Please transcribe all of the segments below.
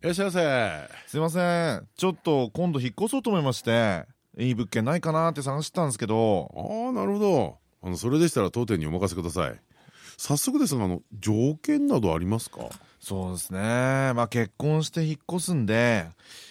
いらっしゃいませ。すいません。ちょっと今度引っ越そうと思いましていい物件ないかなって探してたんですけど。ああなるほど。あのそれでしたら当店にお任せください。早速ですがあの条件などありますか？そうですね。まあ結婚して引っ越すんで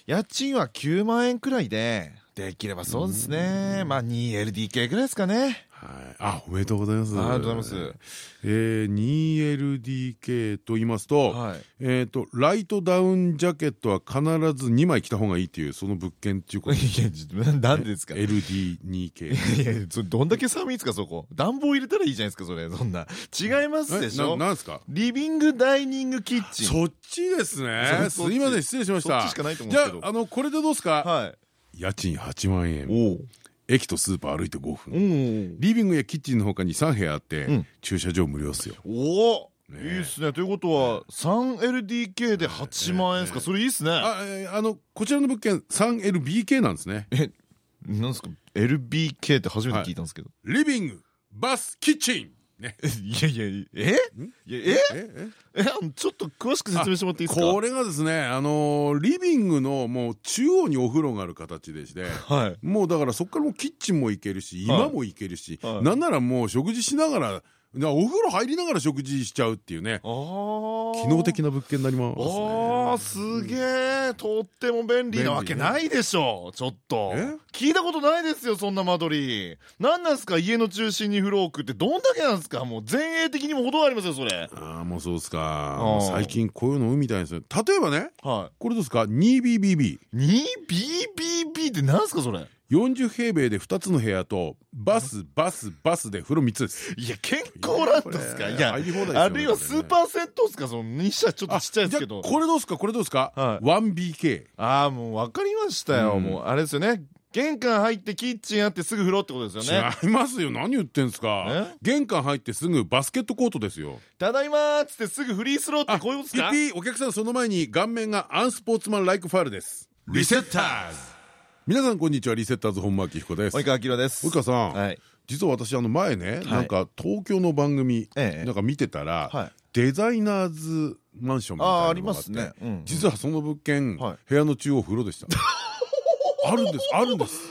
家賃は9万円くらいでできればそうですね。まあ 2LDK ぐらいですかねはい、あ、おめでとうございます。ありがとうございます。えー、2LDK と言いますと、はいえっとライトダウンジャケットは必ず2枚着た方がいいっていうその物件っていうこと。いやなんでですか？い LD2K。やいやそれどんだけ寒いんですか？そこ暖房入れたらいいじゃないですかそれそんな違いますでしょ？ななんですか？リビングダイニングキッチンそっちですね。すいません失礼しました。そっちしかないと思うんですけどじゃああのこれでどうですか？はい家賃8万円。お駅とスーパー歩いて5お分。リビングやキッチンの他に3部屋あって、うん。駐車場無料っすよ。おお、ねいいっすね。ということは 3LDK で8万円ですか？それいいっすね。あのこちらの物件 3LBK なんですね。えなんですか？LBK って初めて聞いたんですけど、リビング、バス、キッチン。ね。い、やいやえ？え？え？え？ちょっと詳しく説明してもらっていいですか？これがですね、あのーリビングのもう中央にお風呂がある形でして、はい。もうだからそこからもうキッチンも行けるし、はい今も行けるし、はい。なんならもう食事しながら、なお風呂入りながら食事しちゃうっていうね、機能的な物件になりますね。ああすげえとっても便利なわけないでしょちょっと。え？聞いたことないですよそんな間取り。何なんすか家の中心に風呂置くって。どんだけなんですか？もう前衛的にも程がありますよそれ。ああ、もうそうですか。最近こういうのみたいですよ。例えばね、はこれどうですか？2BBB。い 2BBB って何すかそれ？40平米で2つの部屋とバスバスバスで風呂3つです。いや健康ランドですか？いや入り放題ですよあるいはスーパー銭湯ですか？そのにしちょっとちっちゃいですけど。これどうですか？これどうですか、はい。1BK ああもう分かりましたよ、うん。もうあれですよね。玄関入ってキッチンあってすぐ風呂ってことですよね。違いますよ。何言ってんすか？え？玄関入ってすぐバスケットコートですよ。ただいまーっつってすぐフリースローってこういうことですか？お客さんその前に顔面がアンスポーツマンライクファールです。リセッターズ皆さんこんにちは。リセッターズ本間明彦です。及川明です。及川さん、はい。実は私あの前ね、なんか東京の番組、ええ。なんか見てたら、はい。デザイナーズマンションみたいなのがありますね。実はその物件、はい。部屋の中央風呂でした。あるんです。あるんです。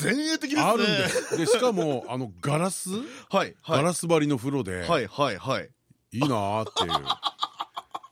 前衛的ですね。あるんです。でしかもあのガラス、ガラス張りの風呂で、はいはいはい。い、いなーっていう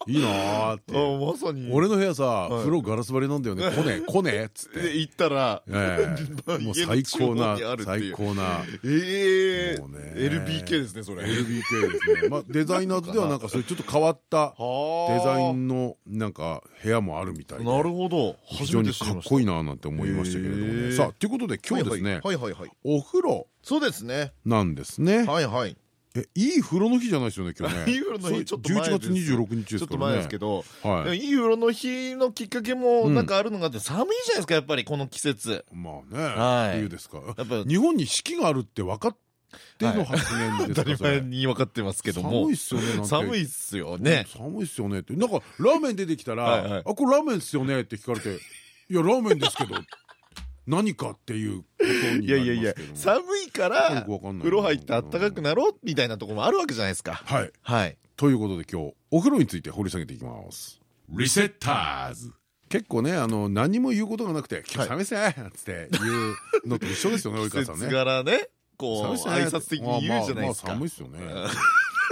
いいなーって。まさに。俺の部屋さ、い。風呂ガラス張りなんだよね。来ね、来ねっつって。で行ったらええ。もう最高な最高な。ええ。もうね。LBK ですねそれ。LBK ですね。まあデザイナーズではなんかそういうちょっと変わったデ デザインのなんか部屋もあるみたいで。なるほど。非常にかっこいいななんて思いましたけれどもね。さあということで今日ですね、はいはいはい。お風呂そうですね。なんですね。はいはいえいい風呂の日じゃないですよね今日ね。いい風呂の日ちょっと前11です月26日ちょっとですからね。前ですけどはい。いい風呂の日のきっかけもなんかあるのがあって寒いじゃないですかやっぱりこの季節まあね。はい冬ですか。やっぱ日本に四季があるって分かっての発言ですか 当たり前に分かってますけども寒いっすよね寒いっすよね寒いっすよねってなんかラーメン出てきたら あこれラーメンっすよねって聞かれていやラーメンですけど何かっていうことにないやいやいやりますけども寒いから風呂入ってあったかくなろうみたいなところもあるわけじゃないですか。はい。はい。ということで今日お風呂について掘り下げていきます。リセッターズ結構ねあの何も言うことがなくて「今日寒い。っすね」っつって言うのと一緒ですよね及川さんね柄ねこう挨拶的に言うじゃないですかまあまあまあ寒いっすよね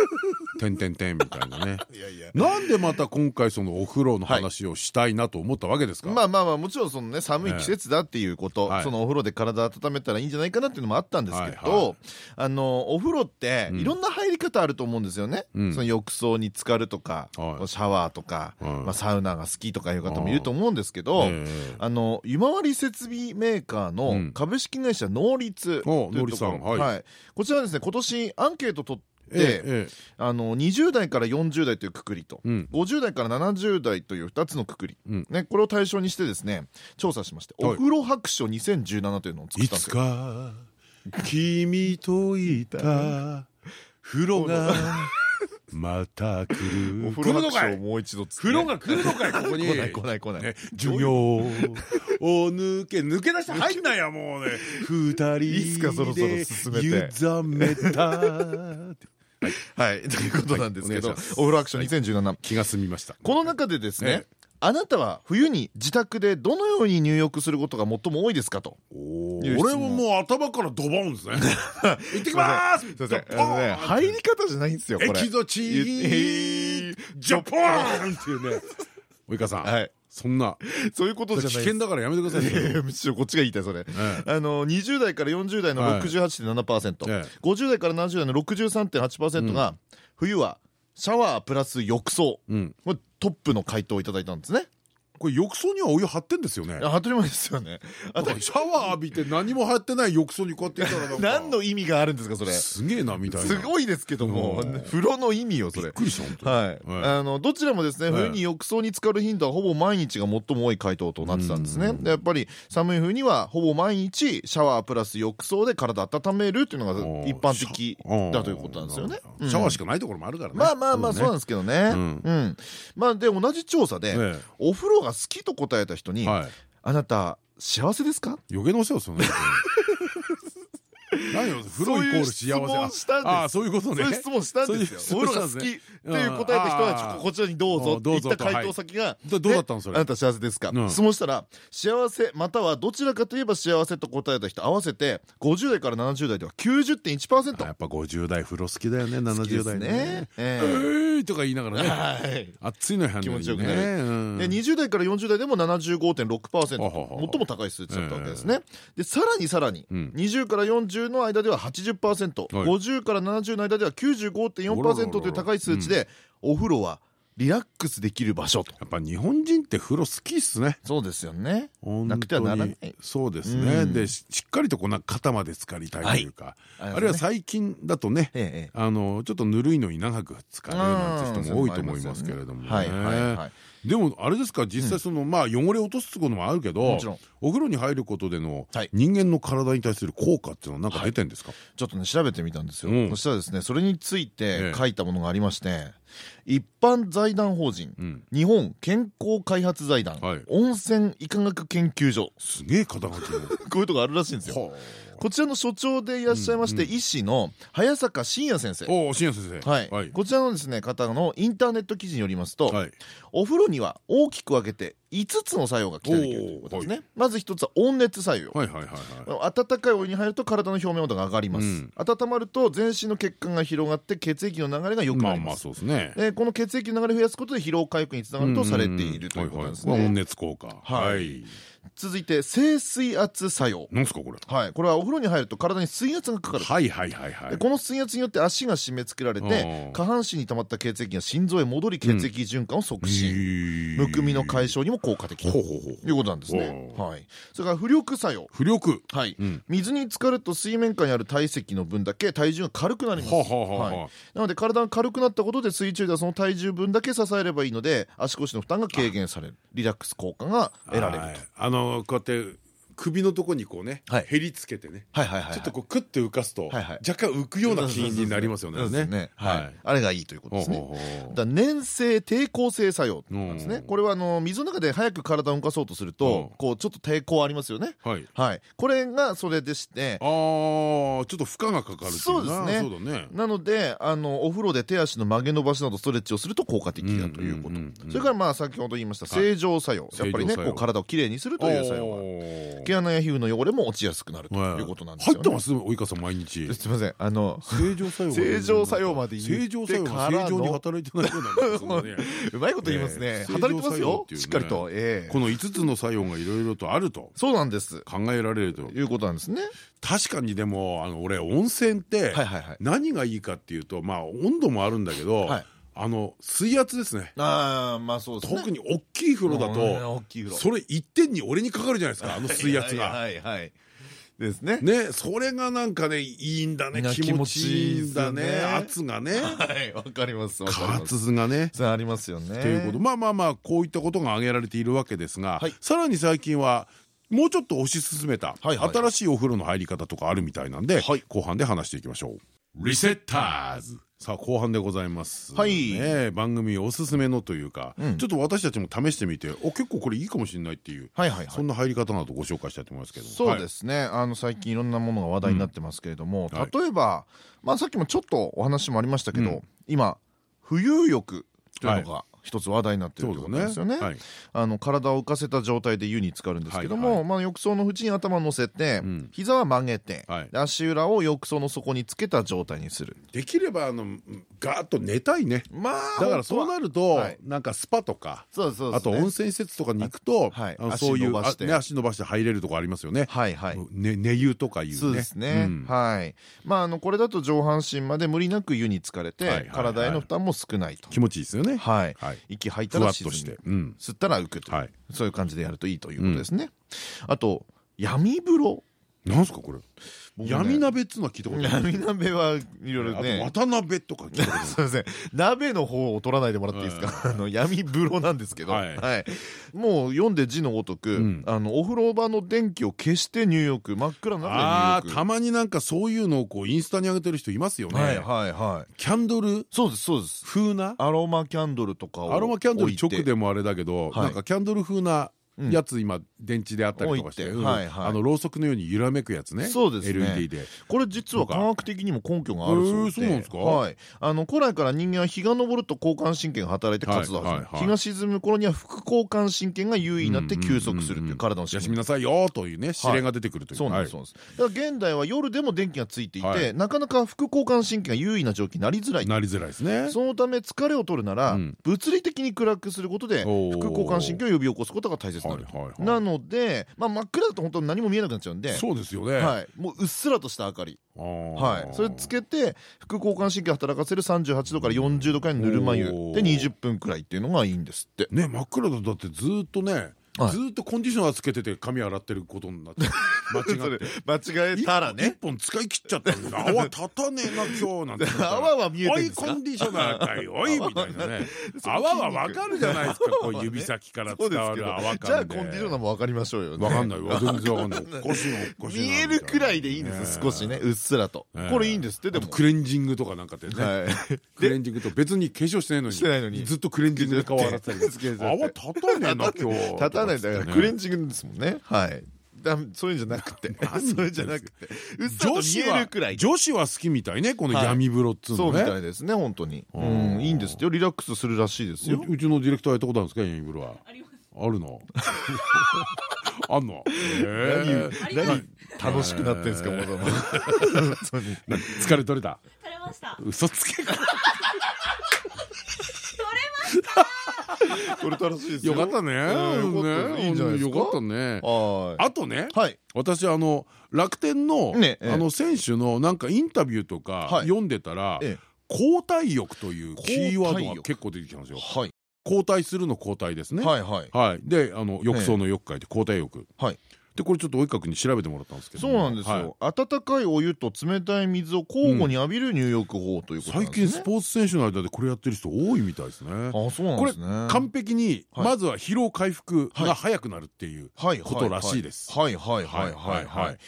てんてんてんみたいなね。いやいや。なんでまた今回そのお風呂の話をしたいなと思ったわけですか？まあまあまあもちろんそのね寒い季節だっていうこと、はい。そのお風呂で体温めたらいいんじゃないかなっていうのもあったんですけどあのお風呂ってうん。いろんな入り方あると思うんですよね、うん。その浴槽に浸かるとか、はい。シャワーとか、はい。まあ、サウナが好きとかいう方もいると思うんですけど、ええ。あの湯回り設備メーカーうのん。株式会社ノーリツとおいうところ。はい。はい。こちらはですね今年アンケートとで、えあの20代から40代というくくりと、うん。50代から70代という2つのくくり、うん。ね、これを対象にしてですね調査しまして、はい。お風呂白書2017というのを作ったんですよ。か君といた風呂が また来る。お風呂白書を来るのかいもう一度風呂が来るのかいここに。来ない来ない来ない、ね授業を抜け抜け出して入んないやもうね。二人いいっすかそろそろ進めて。で湯ざめたはい、ということなんですけど、はい。お願いします。お風呂白書2017、気が済みました。この中でですね、ええ。あなたは冬に自宅でどのように入浴することが最も多いですか？と。俺ももう頭からドボンですね。行ってきまーすすいません。あのね入り方じゃないんですよ、これ。エキゾチー ジャポーンっていうね。及川さん。はい。そんな。そういうことじゃない危険だからやめてください。むしろこっちが言いたいそれ、えあの20代から40代のはい。68.7%、ええ。50代から70代の63.8%が、冬はシャワープラス浴槽。トップの回答をいただいたんですねこれ浴槽にはお湯張ってんですよね？当たり前ですよね。あとシャワー浴びて何も張ってない浴槽にこうやっていたら何の意味があるんですかそれ。すげえなみたいな。すごいですけどもうん。風呂の意味よそれ。びっくりした本当に。はい、はいあのどちらもですねはい冬に浴槽に浸かる頻度はほぼ毎日が最も多い回答となってたんですね。でやっぱり寒い冬にはほぼ毎日シャワープラス浴槽で体温めるっていうのが一般的だということなんですよね。シャワーしかないところもあるからね。まあまあまあそうなんでですけどね。うん。うん。まあで同じ調査でえ。お風呂が好きと答えた人にはい。あなた幸せですか？余計なお世話ですよね 何よ風呂イコール幸せそういう質問したんですああそういうことね。そういう質問したんですよ。お風呂が好きっていう答えた人はこちらにどうぞって言った回答先がどどうだったのそれねあなた幸せですか？うん。質問したら幸せまたはどちらかといえば幸せと答えた人合わせて50代から70代では90.1%やっぱ50代風呂好きだよね70代ね。ね。ええ。ーとか言いながらね。はい。熱いのやん気持ちよくなるるで20代から40代でも75.6%ははは最も高い数値だったわけですね。でさらにさらにうん。20から40の間では 80%50 から70の間では95.4%という高い数値でお風呂はリラックスできる場所と。やっぱ日本人って風呂好きっすね。そうですよね。なくてはならない。そうですね。うん。でししっかりとこう肩まで浸かりたいというか。はい。あるいは最近だとねええあのちょっとぬるいのに長く浸かるなんて人も多いと思いますけれどもね。はいはいはいでもあれですか？実際そのまあ汚れを落とすこともあるけどもちろん。お風呂に入ることでのはい。人間の体に対する効果っていうのはなんか出てんですか？ちょっとね調べてみたんですよ、うん。そしたらですねそれについてええ。書いたものがありまして、一般財団法人、うん。日本健康開発財団、はい。温泉医科学研究所。すげえ肩書きの。こういうとこあるらしいんですよ。はあこちらの所長でいらっしゃいまして、医師の早坂真也先生。おお新谷先生。はい、はい。こちらのですね方のインターネット記事によりますと、はい。お風呂には大きく分けて5つの作用が期待できるということですね、まず1つは温熱作用、はいはいはいはい。温かいお湯に入ると体の表面温度が上がります、うん。温まると全身の血管が広がって血液の流れが良くまあまあなります、そうですね。でこの血液の流れを増やすことで疲労回復につながるとされているということですはいはい温ね熱効果。はい。はい。続いて静水圧作用。なんすかこれ。はい。これはお風呂に入ると体に水圧がかかるはいはいはいはい。でこの水圧によって足が締め付けられてうん。下半身に溜まった血液が心臓へ戻り血液循環を促進、むくみの解消にも効果的ということなんですね。おはい。それから浮力作用。浮力。はい、うん。水に浸かると水面下にある体積の分だけ体重が軽くなります。はい。なので体が軽くなったことで水中ではその体重分だけ支えればいいので足腰の負担が軽減される。リラックス効果が得られるはい。あのこうやって首のとこにこうねはい。へりつけてねちょっとこうクッて浮かすと若干浮くような気になりますよね。あれがいいということですね。だ粘性抵抗性作用なんですうん。ねこれはあの水の中で早く体を動かそうとするとうん。こうちょっと抵抗ありますよね。はい。はい。これがそれでして。あーちょっと負荷がかかるそうですね。なのであのお風呂で手足の曲げ伸ばしなどストレッチをすると効果的だということ。それからまあ先ほど言いました正常作用。やっぱりねこう体をきれいにするという作用が毛穴や皮膚の汚れも落ちやすくなるということなんですよね。入ってます及川さん毎日。すみません。あの正常作用正常作用まで正常作用正常に働いてないようなんです うまいこと言いますね。ええ。働いてますよ。しっかりと。ええ。この5つの作用がいろいろとあると。そうなんです。考えられると。ということなんですね。確かにでもあの俺温泉って何がいいかっていうとまあ温度もあるんだけど、はいあの水圧ですね。ああまあそうですね。特に大きい風呂だうんとそれ一点に俺にかかるじゃないですかあの水圧が。はいはいはい。ですね。ねそれがなんかねいいんだね気持ちいいんだね圧がね。はいわかります加圧がね。ありますよね。ということ。まあまあまあこういったことが挙げられているわけですがさらに最近はもうちょっと推し進めた新しいお風呂の入り方とかあるみたいなんで後半で話していきましょう。リセッターズさあ後半でございます。はい。ね番組おすすめのというか、ちょっと私たちも試してみて、お結構これいいかもしれないっていう、はいはいそんな入り方などご紹介したいと思いますけど。そうですね。あの最近いろんなものが話題になってますけれども、例えばまあさっきもちょっとお話もありましたけど、今浮遊浴というのが一つ話題になってるということですよね。あの体を浮かせた状態で湯に浸かるんですけども、まあ浴槽の縁に頭を乗せて、膝は曲げて、足裏を浴槽の底につけた状態にする。できればあのガーッと寝たいね。まあだからそうなるとなんかスパとか、あと温泉施設とかに行くと、そういう足伸ばして入れるとこありますよね。はいはい。寝湯とかいうね。そうですね。はい。まああのこれだと上半身まで無理なく湯に浸かれて、体への負担も少ないと。気持ちいいですよね。はい。息吐いたら沈む吸ったら浮くとそういう感じでやるといいということですねあと闇風呂なんすかこれ？闇鍋っつうのは聞いたこと闇鍋はいろいろね。渡鍋とか聞いたことすい。ません鍋の方を取らないでもらっていいですか？あの闇風呂なんですけど。はい。もう読んで字のごとくあのお風呂場の電気を消して入浴真っ暗な中でたまになんかそういうのをこうインスタに上げてる人いますよね。はいはいはい。キャンドル？そうですそうです。風な？アロマキャンドルとかをアロマキャンドル直でもあれだけどなんかキャンドル風なやつ今電池であったりとかしてあのろうそくのように揺らめくやつね。そうです LED で。これ実は科学的にも根拠があるそうで。あの古来から人間は日が昇ると交感神経が働いて活動日が沈む頃には副交感神経が優位になって休息するっていう体の休みなさいよというね指令が出てくるとい。うそうなんです。だから現代は夜でも電気がついていてなかなか副交感神経が優位な状況になりづらい。なりづらいですね。そのため疲れを取るなら物理的に暗くすることで副交感神経を呼び起こすことが大切になるなので、まあ、真っ暗だと本当に何も見えなくなっちゃうんで。そうですよね、はい、もううっすらとした明かり。はい、それつけて副交感神経働かせる38度から40度くらいのぬるま湯で20分くらいっていうのがいいんですって。ね真っ暗だとだってずっとねずっとコンディショナーつけてて髪洗ってることになって 間違えたらね。一本使い切っちゃったんだ泡立たねえな今日なんて。泡は見えてるんですか？おいコンディショナーかいおいみたいなね。泡はわかるじゃないですか。こう指先から伝わる泡感じゃあコンディショナーもわかりましょうよわかんない。わ全然わかんない。見えるくらいでいいんです。少しね。うっすらと。これいいんですってでも。クレンジングとかなんかってね。クレンジングと別に化粧してないのに。ずっとクレンジングで顔洗ったり。泡立たねえな今日。立たないだからクレンジングですもんね。はい。そういうんじゃなくて。そういうんじゃなくて。女子は女子は好きみたいねこの闇風呂っつうのね。そうみたいですね本当に。うんいいんですよ。リラックスするらしいですよ。うちのディレクターやったことあるんですか？闇風呂は。あるの？あんの？何楽しくなってんですかまだ疲れ取れた？取れました。嘘つけ これ楽しいですよ。よかったね。いいんじゃない。よかったね。あとね、私あの楽天のあの選手のなんかインタビューとか読んでたら、交代浴というキーワードが結構出てきたんですよ。交代するの交代ですね。はいはい。で、あの浴槽の浴会で交代浴。はい。でこれちょっと及川君に調べてもらったんですけどそうなんですよ。温かいお湯と冷たい水を交互に浴びる入浴法ということ最近スポーツ選手の間でこれやってる人多いみたいですね。あそうなんですね。完璧にまずは疲労回復が早くなるっていうことらしいです。はいはいはいはいはい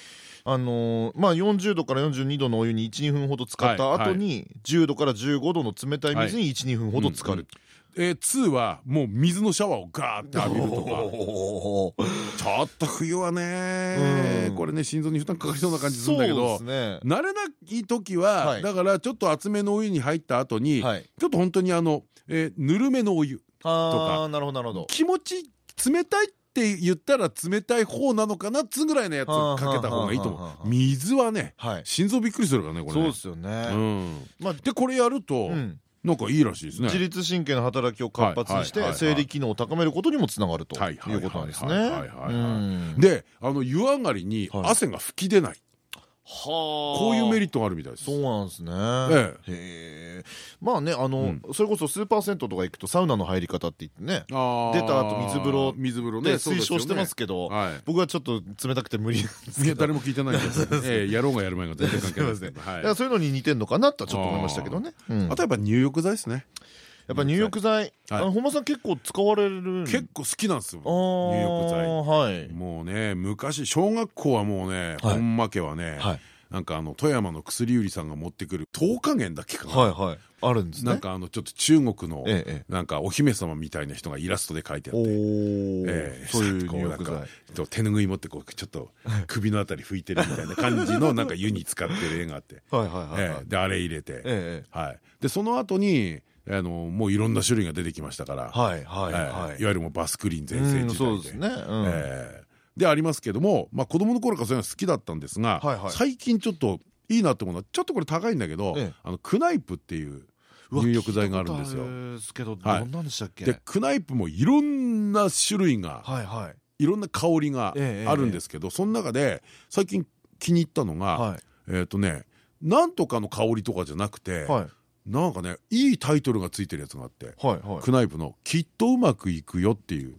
あのまあ40度から42度のお湯に12分ほど使った後に10度から15度の冷たい水に12分ほど浸かる。えー、2はもう水のシャワーをガーって浴びるとか。ちょっと冬はねこれね心臓に負担かかりそうな感じするんだけど、ね、慣れない時は、はい、だからちょっと厚めのお湯に入った後に、はい、ちょっと本当にあの、えー、ぬるめのお湯とか気持ち冷たいって言ったら冷たい方なのかなっつぐらいのやつかけた方がいいと思う。水はね、はい、心臓びっくりするからねこれそうですよね、でこれやると、うんなんかいいらしいですね。自律神経の働きを活発して生理機能を高めることにもつながるということなんですね。であの湯上がりに汗が吹き出ないこういうメリットがあるみたいです。そうなんですね。えへえ。まあねあのそれこそスーパー銭湯とか行くとサウナの入り方って言ってね出た後水風呂水風呂ね推奨してますけど僕はちょっと冷たくて無理なんですけど。誰も聞いてないで。すやろうがやる前が全然関係ないで。すねそういうのに似てんのかなとはちょっと思いましたけどね。あとやっぱ入浴剤ですねやっぱ入浴剤、はい、本間さん結構使われる結構好きなんですよ。入浴剤。はい。もうね昔小学校はもうね本間家はね、はい。なんかあの富山の薬売りさんが持ってくる10日元だっけかな。はいはい。あるんですね。なんかあのちょっと中国のなんかお姫様みたいな人がイラストで描いてあって。そういうこうなんか手ぬぐい持ってこうちょっと首のあたり拭いてるみたいな感じのなんか湯に使ってる絵があってであれ入れてはい。でその後にあのもういろんな種類が出てきましたから、はいはいはい、いわゆるもうバスクリーン全盛時代で。ね。でありますけども、まあ子供の頃からそういうの好きだったんですが、最近ちょっといいなって思うのはちょっとこれ高いんだけど、あのクナイプっていう入浴剤があるんですよ。ですけどどんなんでしたっけ？でクナイプもいろんな種類が、はいはい、いろんな香りがあるんですけど、その中で最近気に入ったのが、えっとねなんとかの香りとかじゃなくて。なんかねいいタイトルがついてるやつがあってクナイプの「きっとうまくいくよ」っていう。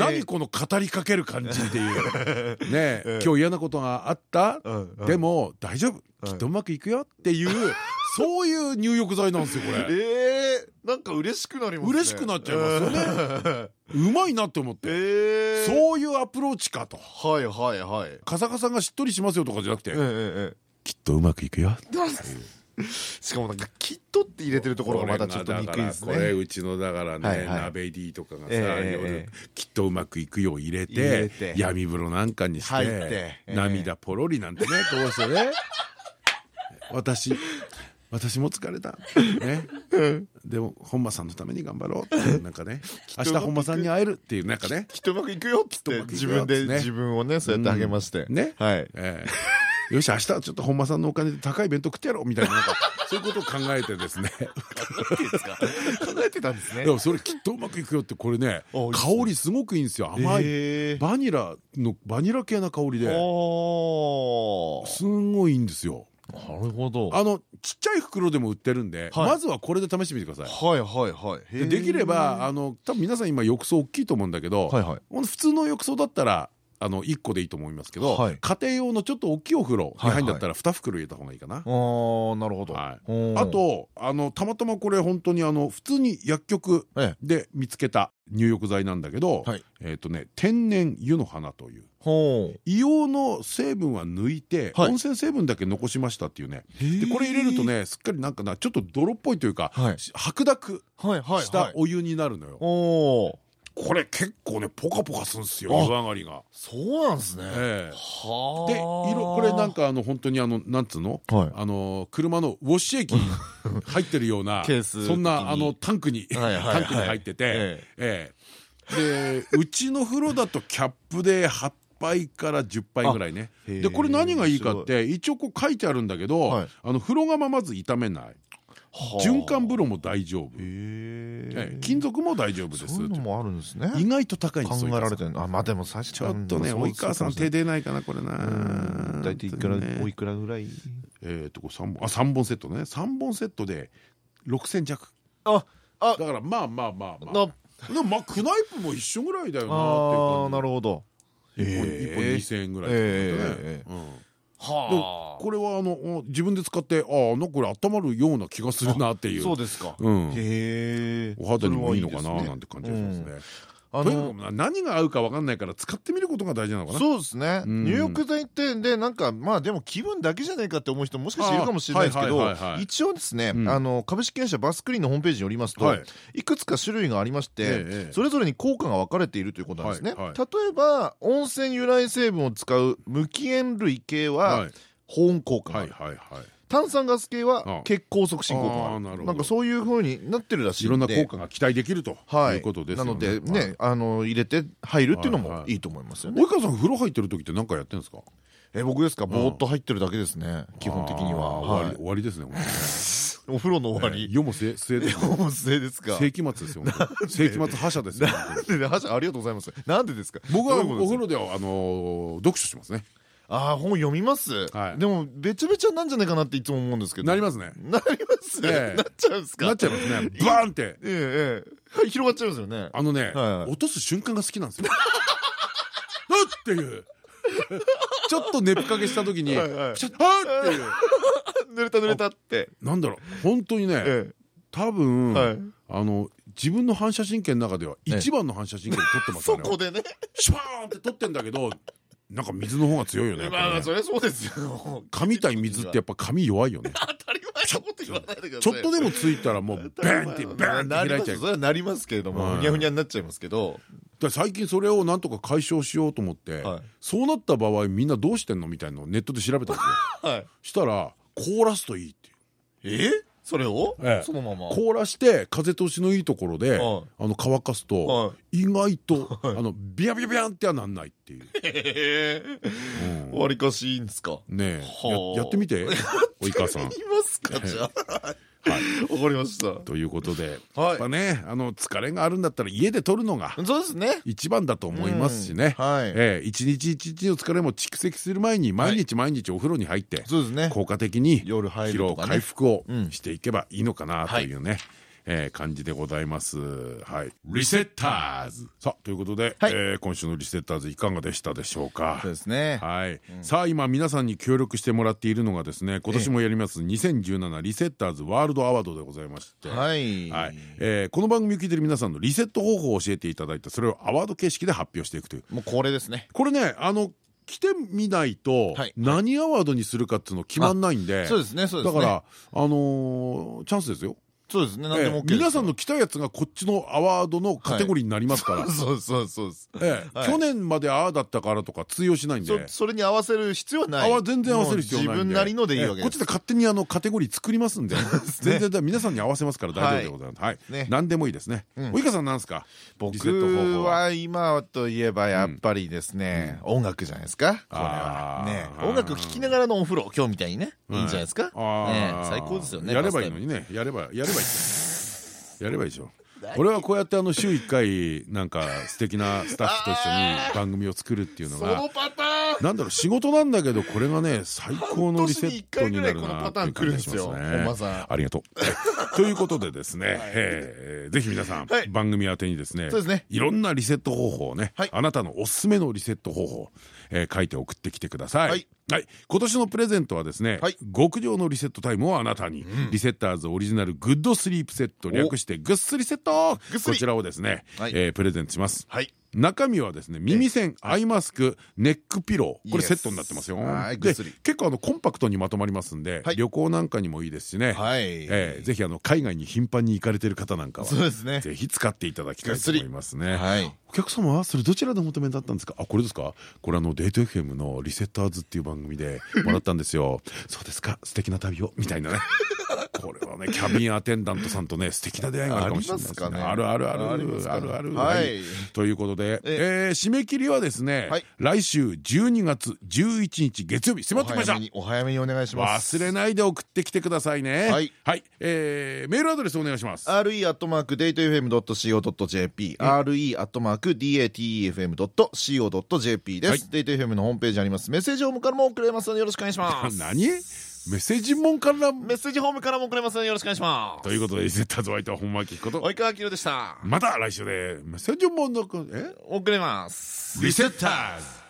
何この語りかける感じっていう。ね今日嫌なことがあった？でも大丈夫。きっとうまくいくよっていう そういう入浴剤なんですよこれ。えー、なんか嬉しくなります嬉しくなっちゃいますよね。うまいなって思って。そういうアプローチかと。はいはいはい。カサカサがしっとりしますよとかじゃなくてきっとうまくいくよ しかもなんかキットって入れてるところがまたちょっと憎いですねこれうちのだからね鍋 D とかがさ夜きっとうまくいくよう入れて闇風呂なんかにして涙ポロリなんてね こうしてね私私も疲れた。ね。でも、本間さんのために頑張ろうって、なんかね、明日本間さんに会えるっていう、なんかね。きっとうまくいくよって自分で、自分をね、そうやって励まして。ね。はい。よし明日はちょっと本間さんのお金で高い弁当食ってやろうみたいなそういうことを考えてですね。考えてたんですね。でもそれきっとうまくいくよってこれね香りすごくいいんですよ。甘い。バニラのバニラ系な香りで。すごいいいんですよ。なるほど。あのちっちゃい袋でも売ってるんで、まずはこれで試してみてください。はいはいはい。できればあの多分皆さん今浴槽大きいと思うんだけど、普通の浴槽だったらあの1個でいいと思いますけど、家庭用のちょっと大きいお風呂に入るんだったら2袋入れた方がいいかな。あなるほど。あとあのたまたまこれ本当にあの普通に薬局で見つけた入浴剤なんだけど、えっとね天然湯の花という。硫黄の成分は抜いて温泉成分だけ残しましたっていうね。でこれ入れるとねすっかりなんかなちょっと泥っぽいというか白濁したお湯になるのよ。これ結構ねポカポカするんですよ湯上がりが。そうなんですね。で色これなんかあの本当にあのなんつうの？あの車のウォッシュ液 入ってるようなそんなあのタンクにタンクに入っててええ。でうちの風呂だとキャップで8杯から10杯ぐらいね。でこれ何がいいかって一応こう書いてあるんだけどあの風呂釜まず炒めない循環風呂も大丈夫。金属も大丈夫です。そういうのもあるんですね。意外と高いんです。考えられてるあまあでも最初ちょっとね及川さん手出ないかなこれな。大体いくらおいくらぐらい？えっと3本あ3本セットね。3本セットで6000弱。ああ。だからまあまあまあまあ。でもまあクナイプも一緒ぐらいだよなああなるほど。1本2000円ぐらいええはあ、これはあの自分で使ってああなんかこれ温まるような気がするなっていう。そうですか、うん、へえ。お肌にもいいのかななんて感じがしますね。あの何が合うか分かんないから使ってみることが大事なのかな。そうですね。入浴剤ってでなんかまあでも気分だけじゃないかって思う人もしかしているかもしれないですけど一応ですねあの株式会社バスクリーンのホームページによりますとい。くつか種類がありましてそれぞれに効果が分かれているということなんですね。例えば温泉由来成分を使う無機塩類系は保温効果がある炭酸ガス系は血行促進効果なんかそういうふうになってるらしいいろんな効果が期待できるということですなのでねあの入れて入るっていうのもいい。と思いますよね。及川さん風呂入ってる時って何かやってるんですか？え僕ですか？ぼーっと入ってるだけですね。基本的には。終わりですね お風呂の終わり。世も末です。世も末ですか？世紀末ですよ。世紀末覇者ですよ。覇者？ありがとうございます。なんでですか？僕はお風呂ではあの読書しますね。ああ本読みます？でもべちゃべちゃなんじゃないかなっていつも思うんですけど。なりますね。なります？なっちゃうんですか？なっちゃいますね。バーンって。ええ。広がっちゃいますよね。あのね落とす瞬間が好きなんですよ。っていう。ちょっと寝っかけした時に「あっ!」っていう。濡れた濡れたって。なんだろう。本当にね多分あの自分の反射神経の中では一番の反射神経で撮ってますよね。そこでね。シュワーンって撮ってんだけどなんか水の方が強いよね。まあそりゃそうですよ。紙対水ってやっぱ紙弱いよね。当たり前のこと言わないでください。ちょっとでもついたらもうバンってバンって開いちゃう。それはなりますけれども、ふにゃふにゃになっちゃいますけど。最近それをなんとか解消しようと思ってそうなった場合みんなどうしてんのみたいなのをネットで調べたんですよ したら凍らすといいっていうえ？それを？そのまま。凍らして風通しのいいところであの乾かすと意外とあのビャビャビャンってはなんないっていう。わりかしいいんですか？ねえ。やってみて。おいか？さんいますかじゃあ。はい、わかりました。ということで、やっぱね、あの疲れがあるんだったら家で取るのがそうですね。一番だと思いますしね。はい。え一日一日の疲れも蓄積する前に毎日毎日お風呂に入って、そうですね。効果的に夜疲労回復をしていけばいいのかなというね。えー、感じでございます。はい。リセッターズ。さあ、ということで、はい、えー、今週のリセッターズいかがでしたでしょうか？そうですね。はい。うん、さあ、今皆さんに協力してもらっているのがですね、今年もやります2017リセッターズワールドアワードでございまして、はい。はい。えー、この番組を聞いてる皆さんのリセット方法を教えていただいて、それをアワード形式で発表していくという。もうこれですね。これね、あの、来てみないと何アワードにするかっていうの決まんないんでそうですねそうですねだからあのチャンスですよそうですね。何でも皆さんの来たやつがこっちのアワードのカテゴリーになりますから。そうそうそう去年までああだったからとか通用しないんで。それに合わせる必要はない。全然合わせる必要ない自分なりのでいいわけこっちで勝手にあのカテゴリー作りますんで。全然皆さんに合わせますから大丈夫でございます。はい。何でもいいですね。及川さんなんですか？僕は今といえばやっぱりですね音楽じゃないですか？これは。ね。音楽聴きながらのお風呂今日みたいにね。いいんじゃないですか？最高ですよね。やればいいのにね。やればやればいいやればいいでしょ俺はこうやってあの週1回なんか素敵なスタッフと一緒に番組を作るっていうのがなんだろう仕事なんだけどこれがね最高のリセットになるなって感じがしますね。ありがとう。ということでですねぜひ皆さん番組宛てにですねいろんなリセット方法をねあなたのおすすめのリセット方法書いて送ってきてください。はい、今年のプレゼントはですね、はい、極上のリセットタイムをあなたに、うん、リセッターズオリジナルグッドスリープセット略してグッスリセット。こちらをですね、プレゼントします。はい中身はですね耳栓アイマスクネックピロー。これセットになってますよ。で結構あのコンパクトにまとまりますんで旅行なんかにもいいですしね。ぜひあの海外に頻繁に行かれてる方なんかはぜひ使っていただきたいと思いますね。お客様はそれどちらでお求めだったんですか？あこれですか？これあのデート FM のリセッターズっていう番組でもらったんですよ。そうですか。素敵な旅を。みたいなねこれはねキャビンアテンダントさんとね素敵な出会いがあるかもしれないですね。あるあるあるあるあるある。はい。ということでえ締め切りはですね来週12月11日月曜日迫ってきました。お早めにお願いします。忘れないで送ってきてくださいね。はい。メールアドレスお願いします。Re アットマークデート FM.co.jp re アットマーク datefm.co.jp です。デート FM のホームページあります。メッセージホームからも送れますのでよろしくお願いします。何？メッセージ門からメッセージホームからもくれますのでよろしくお願いします。ということでリセッターズワイト本間明こと。及川明でした。また来週でメッセージ門のえ？送れます。リセッターズ